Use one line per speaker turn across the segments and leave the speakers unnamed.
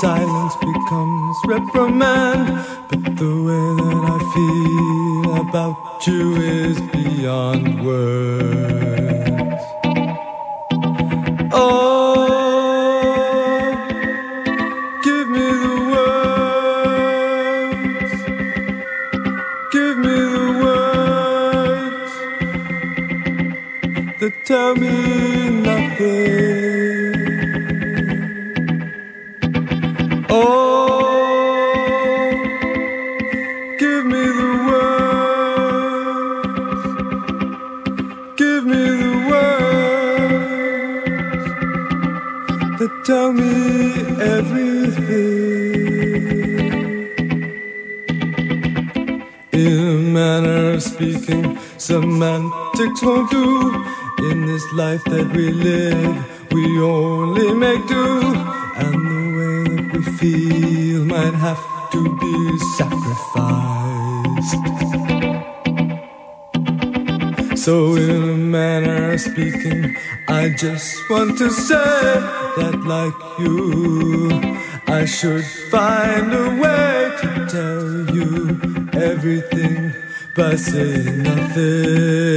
silence becomes reprimand. But the way that I feel about you is beyond words. Oh, give me the words. Give me the words that tell me tell me everything. In a manner of speaking, semantics won't do. In this life that we live, we only make do. And the way that we feel might have to be sacrificed. So, in a manner of speaking, I just want to say that, like you, I should find a way to tell you everything by saying nothing.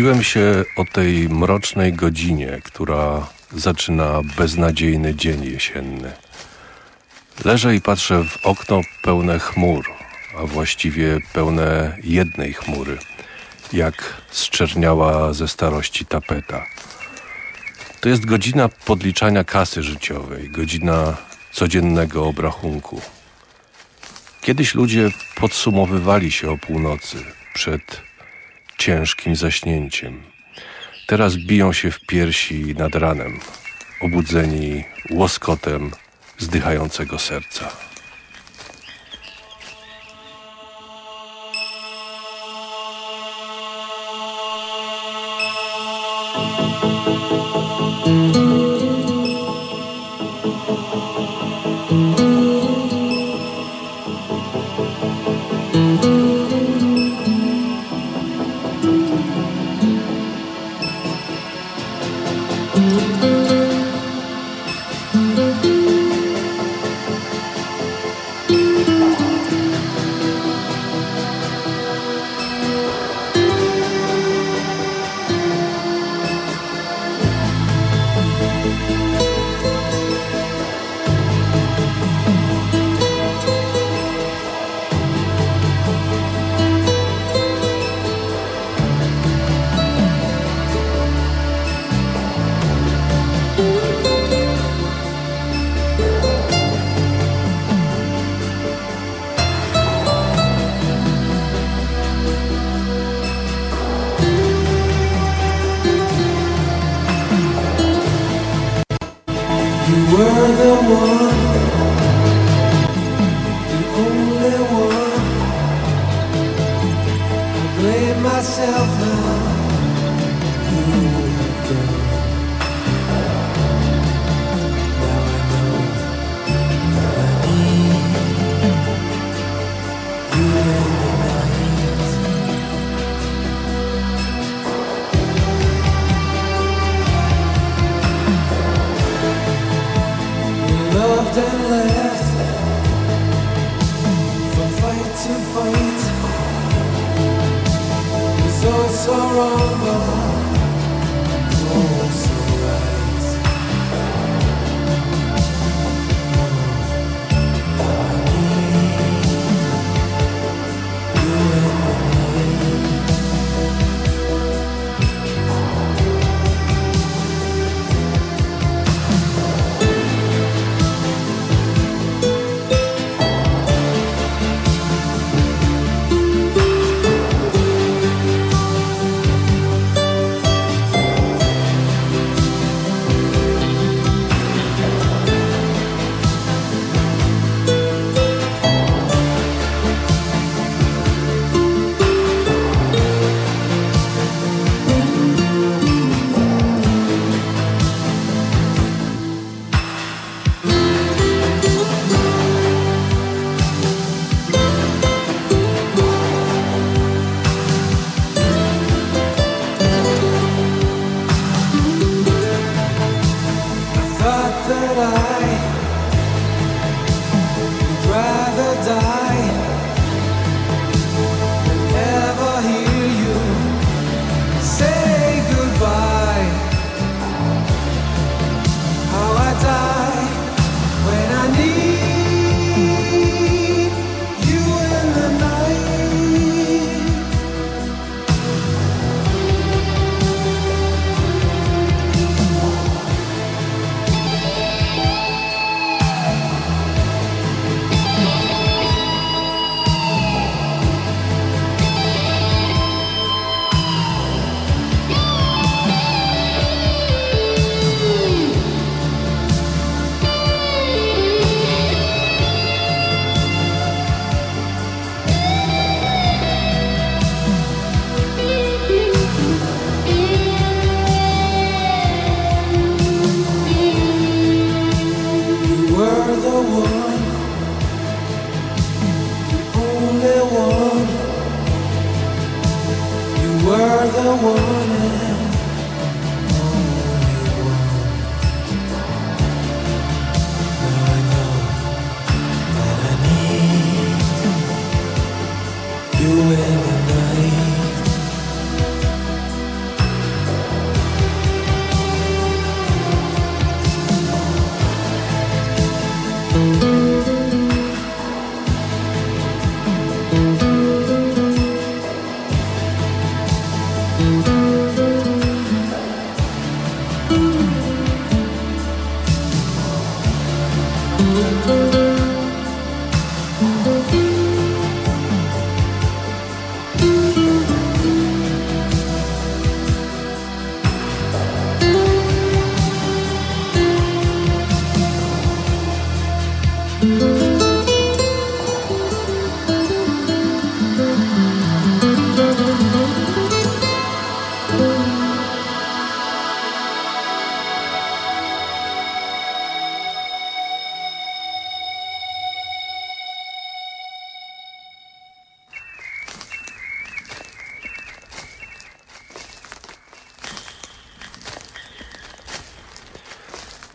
Zbudziłem się o tej mrocznej godzinie, która zaczyna beznadziejny dzień jesienny. Leżę i patrzę w okno pełne chmur, a właściwie pełne jednej chmury, jak zczerniała ze starości tapeta. To jest godzina podliczania kasy życiowej, godzina codziennego obrachunku. Kiedyś ludzie podsumowywali się o północy przed ciężkim zaśnięciem. Teraz biją się w piersi nad ranem, obudzeni łoskotem zdychającego serca.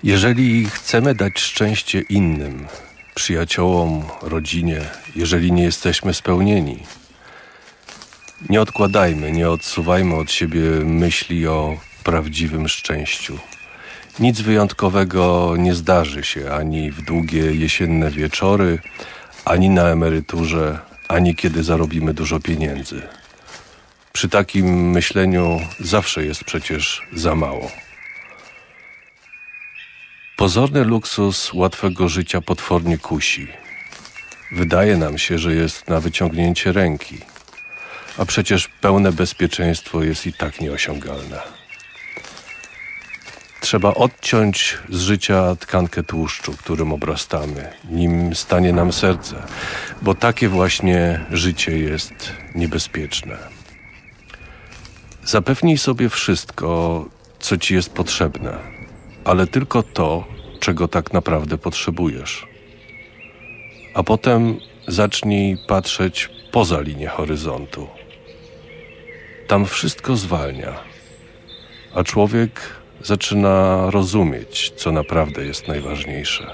Jeżeli chcemy dać szczęście innym, przyjaciołom, rodzinie, jeżeli nie jesteśmy spełnieni, nie odkładajmy, nie odsuwajmy od siebie myśli o prawdziwym szczęściu. Nic wyjątkowego nie zdarzy się ani w długie jesienne wieczory, ani na emeryturze, ani kiedy zarobimy dużo pieniędzy. Przy takim myśleniu zawsze jest przecież za mało. Pozorny luksus łatwego życia potwornie kusi. Wydaje nam się, że jest na wyciągnięcie ręki, a przecież pełne bezpieczeństwo jest i tak nieosiągalne. Trzeba odciąć z życia tkankę tłuszczu, którym obrastamy, nim stanie nam serce, bo takie właśnie życie jest niebezpieczne. Zapewnij sobie wszystko, co ci jest potrzebne ale tylko to, czego tak naprawdę potrzebujesz. A potem zacznij patrzeć poza linię horyzontu. Tam wszystko zwalnia, a człowiek zaczyna rozumieć, co naprawdę jest najważniejsze.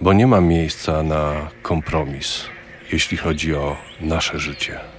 Bo nie ma miejsca na kompromis, jeśli chodzi o nasze życie.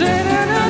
sitting in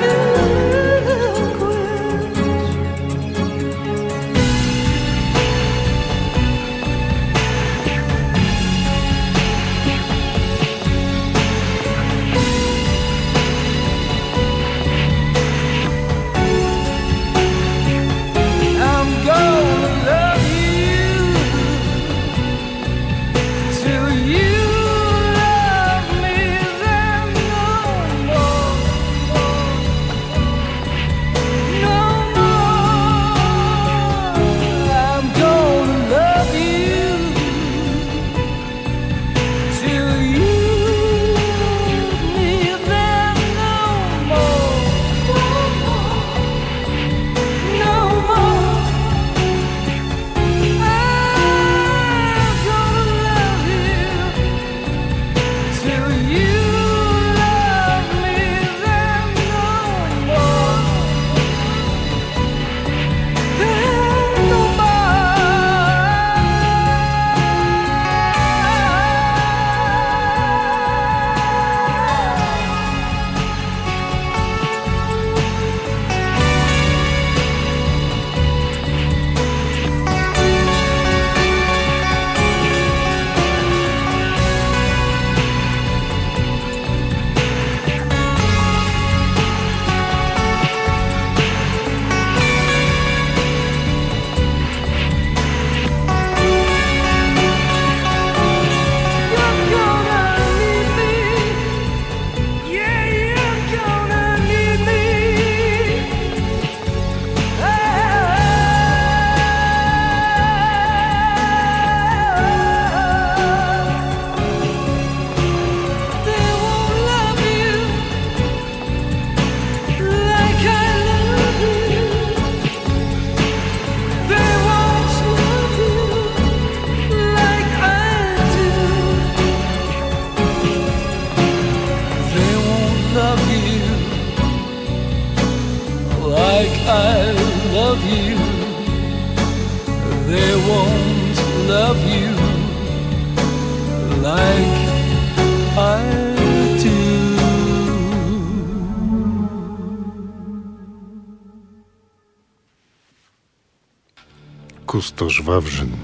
Kustosz Wawrzyn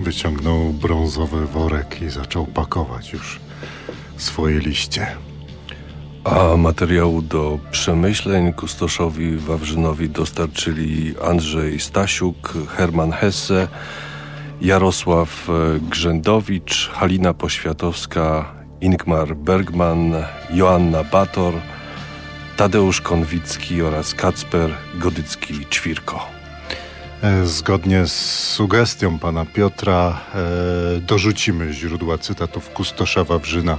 wyciągnął brązowy worek i zaczął pakować już swoje liście.
A materiału do przemyśleń kustoszowi Wawrzynowi dostarczyli Andrzej Stasiuk, Herman Hesse, Jarosław Grzędowicz, Halina Poświatowska, Ingmar Bergman, Joanna Bator, Tadeusz Konwicki oraz Kacper Godycki-Ćwirko.
E, zgodnie z sugestią pana Piotra e, dorzucimy źródła cytatów Kustosza Wawrzyna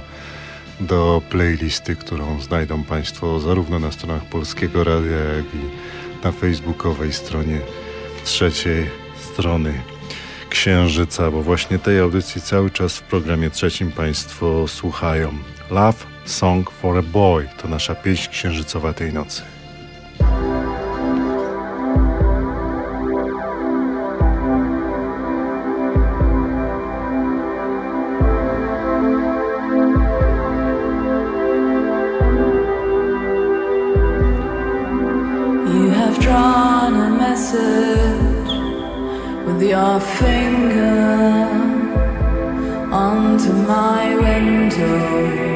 do playlisty, którą znajdą Państwo zarówno na stronach Polskiego Radia, jak i na facebookowej stronie trzeciej strony Księżyca, bo właśnie tej audycji cały czas w programie trzecim Państwo słuchają. Love Song for a Boy to nasza pieśń księżycowa tej nocy.
Your finger onto my window.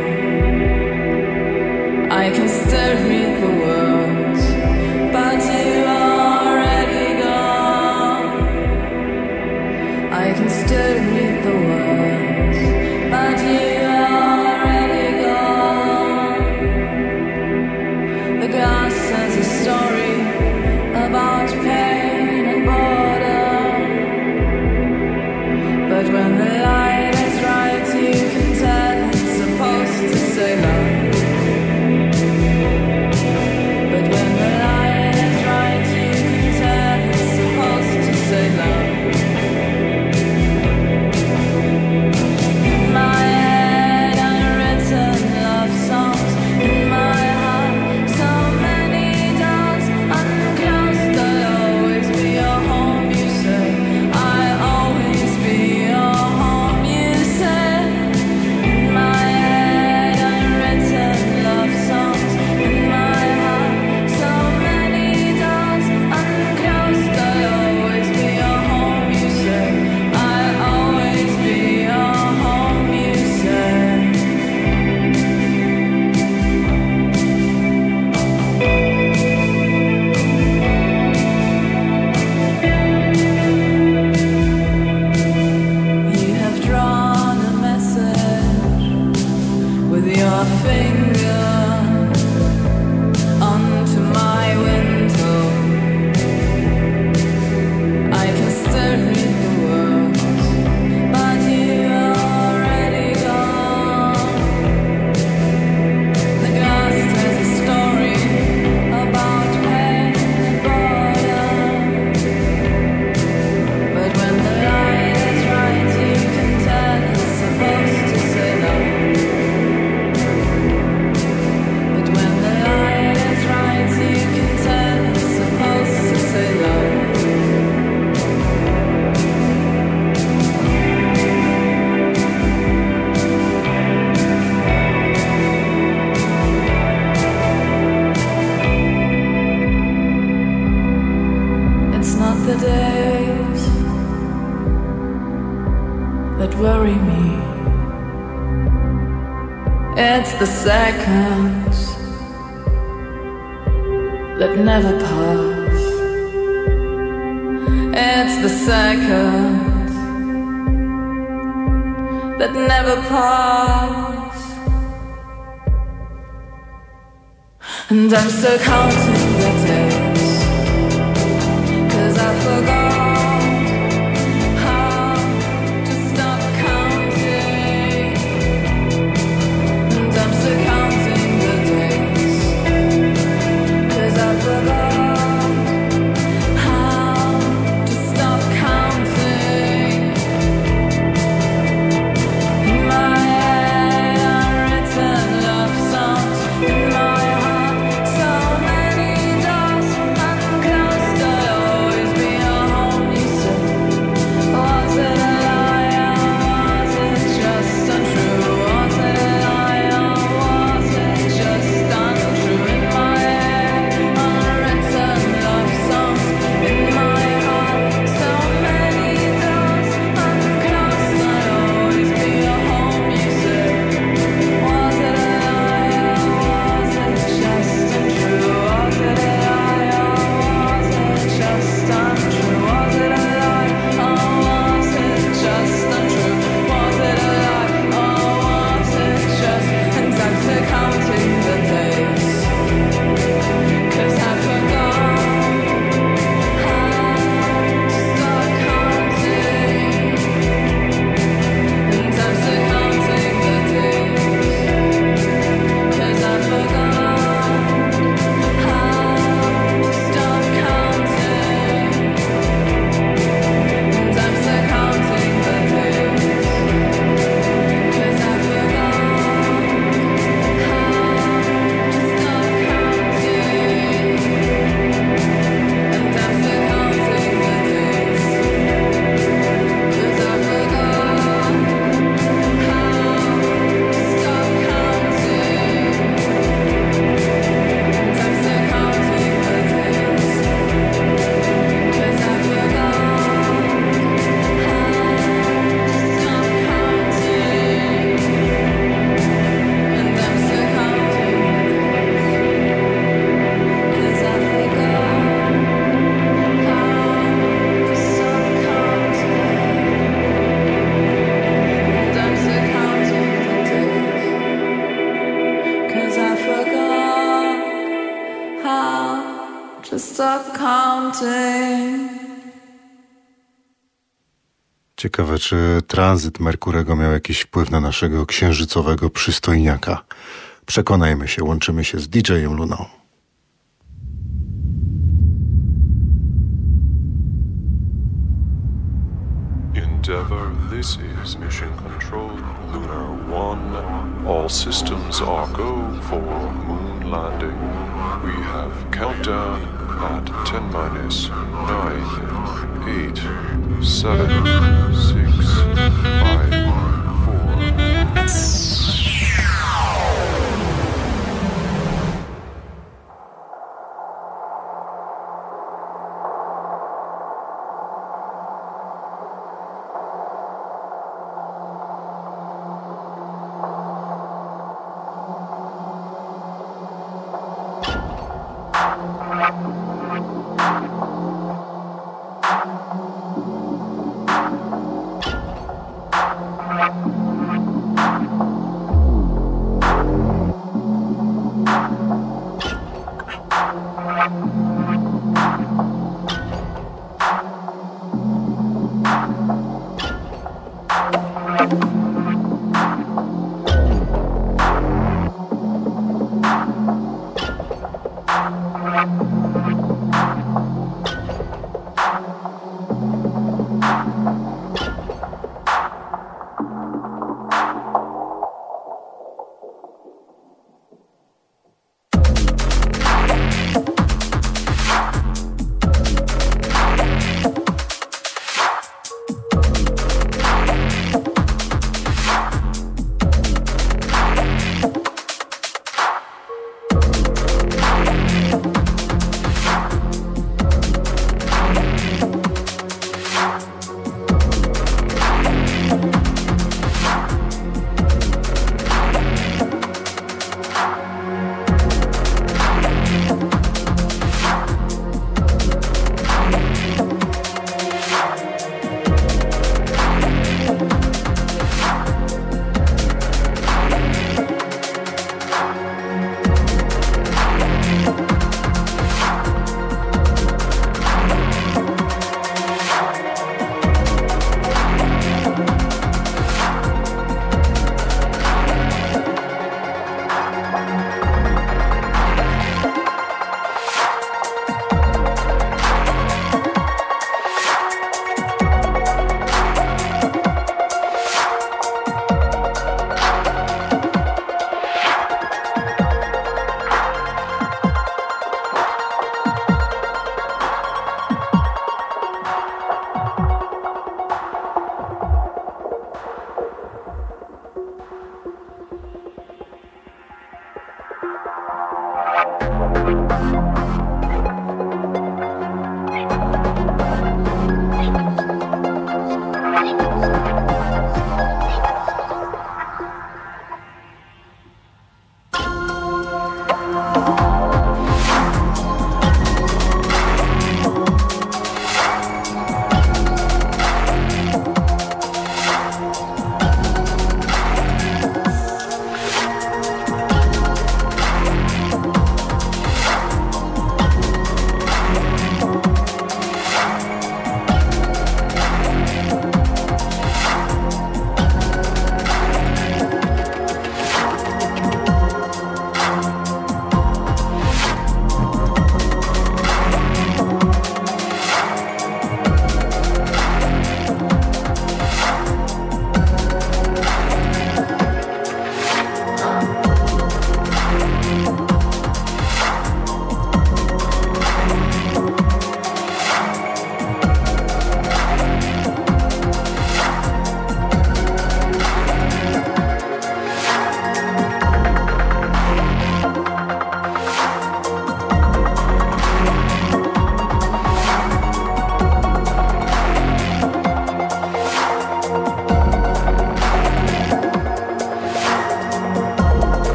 Ciekawe, czy tranzyt Merkurego miał jakiś wpływ na naszego księżycowego przystojniaka. Przekonajmy się, łączymy się z DJ-em Luną.
Endeavour, this is Mission Control, Lunar 1. All systems are go for moon landing. We have countdown at 10 minus 9. eight, seven, six,
five.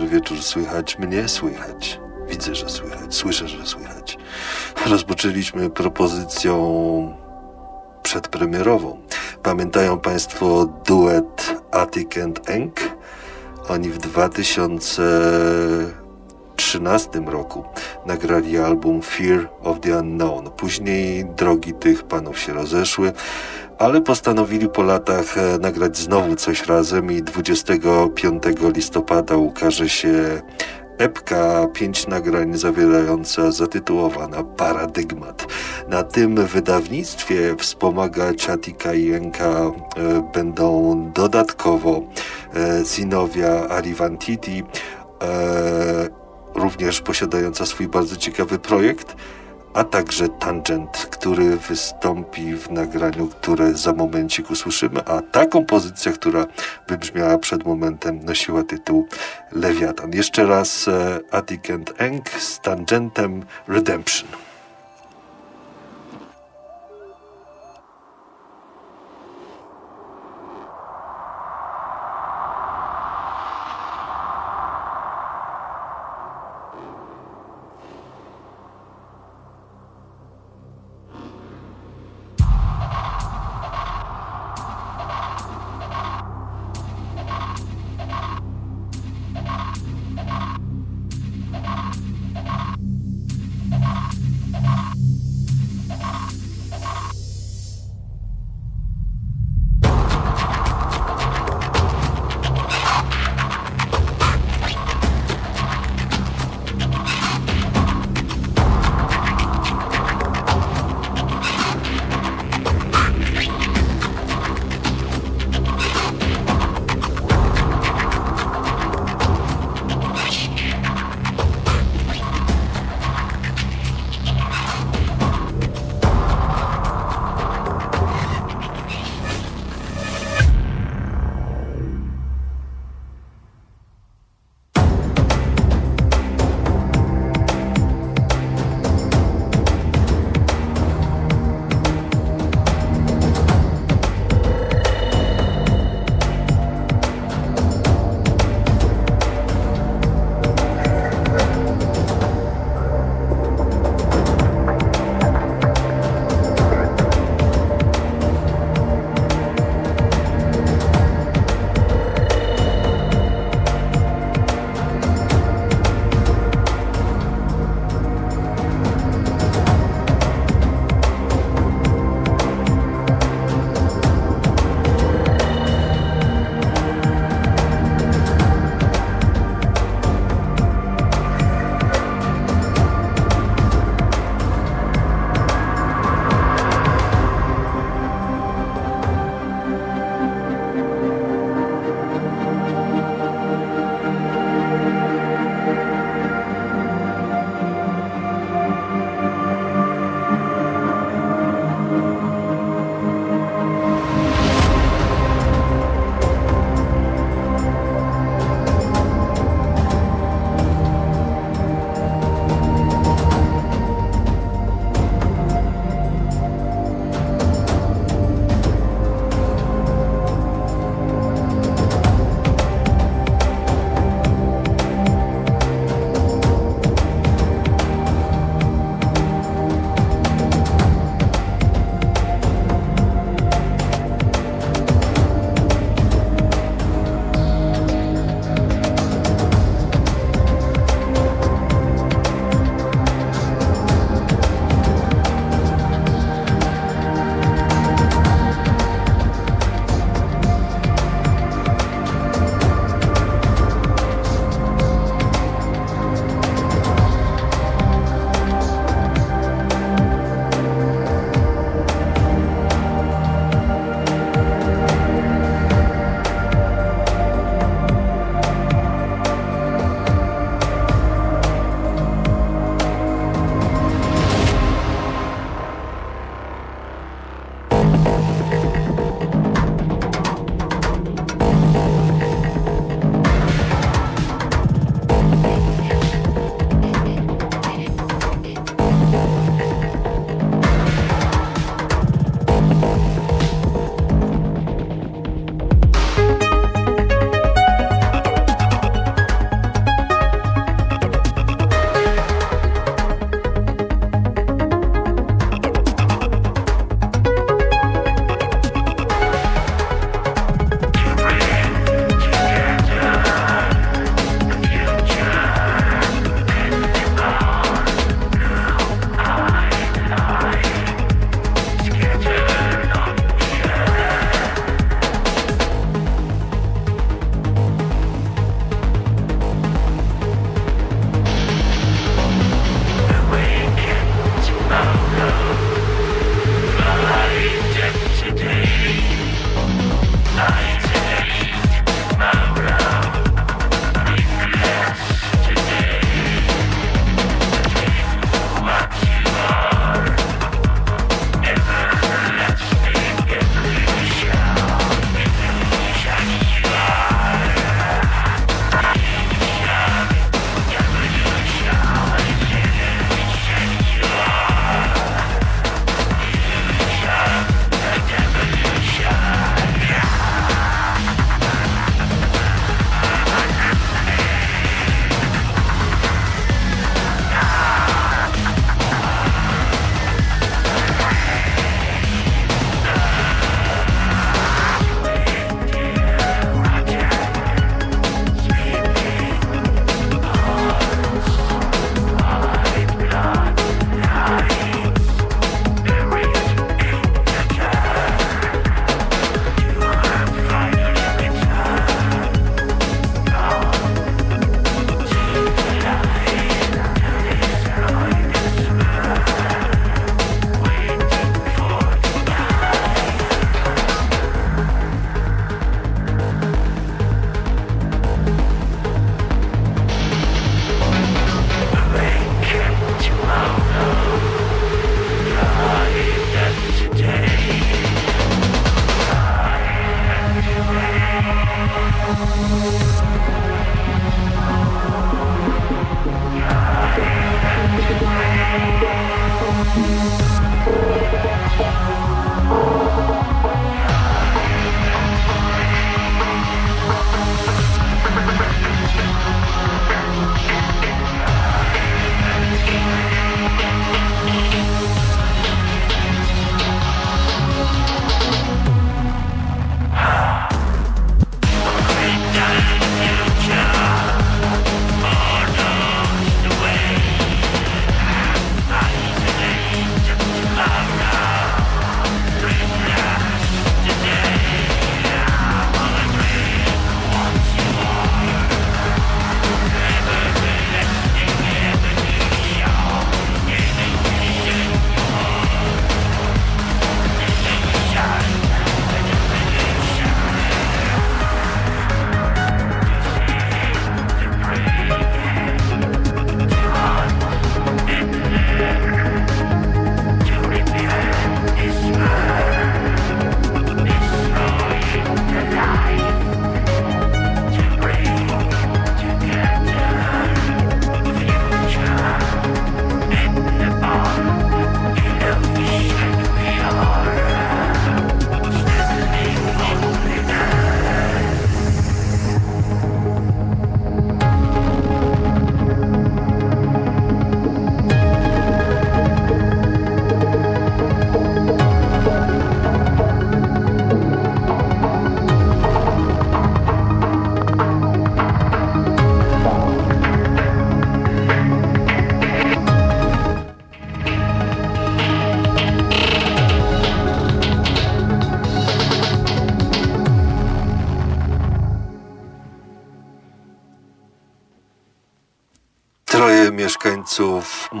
Dobry wieczór, słychać mnie? Słychać. Widzę, że słychać, słyszę, że słychać. Rozpoczęliśmy propozycją przedpremierową. Pamiętają Państwo duet Attic and Enk? Oni w 2013 roku nagrali album Fear of the Unknown. Później drogi tych panów się rozeszły, ale postanowili po latach e, nagrać znowu coś razem i 25 listopada ukaże się epka, pięć nagrań zawierająca zatytułowana Paradygmat. Na tym wydawnictwie wspomagać Atika i Jenka e, będą dodatkowo Zinowia Arivantiti, e, również posiadająca swój bardzo ciekawy projekt, a także Tangent, który wystąpi w nagraniu, które za momencik usłyszymy, a ta kompozycja, która wybrzmiała przed momentem, nosiła tytuł Lewiatan. Jeszcze raz e, Attic and Eng z Tangentem Redemption.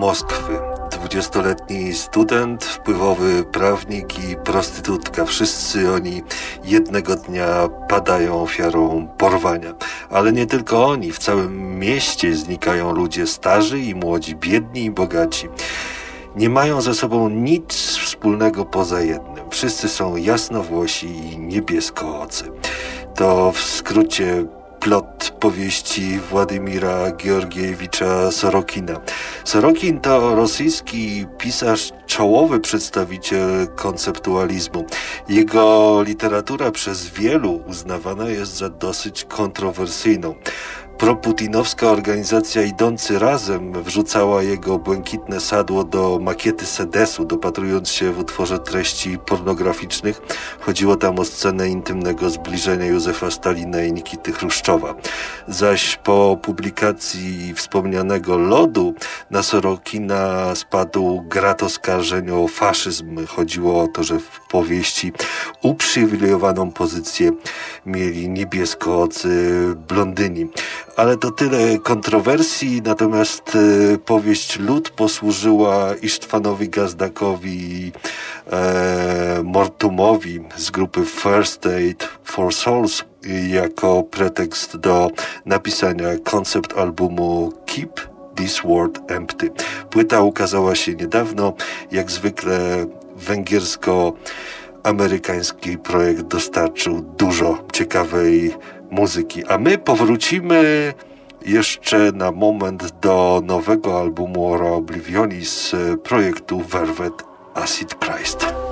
Moskwy. 20-letni student, wpływowy prawnik i prostytutka. Wszyscy oni jednego dnia padają ofiarą porwania. Ale nie tylko oni. W całym mieście znikają ludzie starzy i młodzi, biedni i bogaci. Nie mają ze sobą nic wspólnego poza jednym. Wszyscy są jasnowłosi i niebieskoocy. To w skrócie plot powieści Władimira Georgiewicza Sorokina. Sorokin to rosyjski pisarz, czołowy przedstawiciel konceptualizmu. Jego literatura przez wielu uznawana jest za dosyć kontrowersyjną. Proputinowska organizacja Idący Razem wrzucała jego błękitne sadło do makiety sedesu, dopatrując się w utworze treści pornograficznych. Chodziło tam o scenę intymnego zbliżenia Józefa Stalina i Nikity Chruszczowa. Zaś po publikacji wspomnianego lodu na Sorokina spadł grat oskarżeń o faszyzm. Chodziło o to, że w powieści uprzywilejowaną pozycję mieli niebieskoocy blondyni ale to tyle kontrowersji, natomiast e, powieść Lud posłużyła Isztwanowi Gazdakowi e, Mortumowi z grupy First Aid for Souls jako pretekst do napisania koncept albumu Keep This World Empty. Płyta ukazała się niedawno, jak zwykle węgiersko amerykański projekt dostarczył dużo ciekawej muzyki. A my powrócimy jeszcze na moment do nowego albumu Ora Oblivionis z projektu Velvet Acid Christ.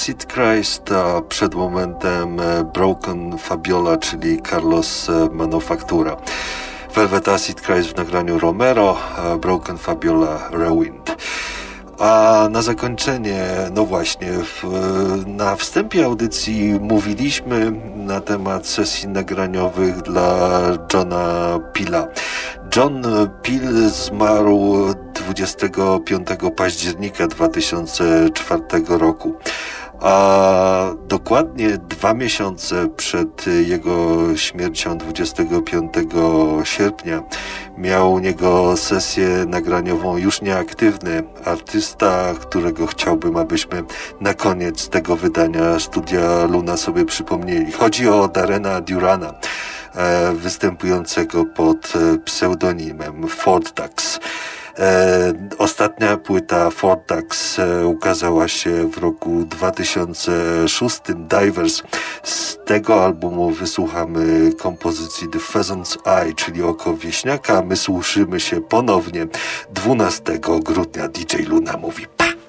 Acid Christ, a przed momentem e, Broken Fabiola, czyli Carlos e, Manufaktura. Velvet Acid Cries w nagraniu Romero, e, Broken Fabiola Rewind. A na zakończenie, no właśnie, w, na wstępie audycji mówiliśmy na temat sesji nagraniowych dla Johna Pila. John Peel zmarł 25 października 2004 roku. A dokładnie dwa miesiące przed jego śmiercią 25 sierpnia miał u niego sesję nagraniową już nieaktywny artysta, którego chciałbym, abyśmy na koniec tego wydania Studia Luna sobie przypomnieli. Chodzi o Darena Durana, e, występującego pod pseudonimem Ford Dux. E, ostatnia płyta Fortax e, ukazała się w roku 2006, Divers. Z tego albumu wysłuchamy kompozycji The Pheasant's Eye, czyli Oko Wieśniaka. My słyszymy się ponownie 12 grudnia. DJ Luna mówi pa!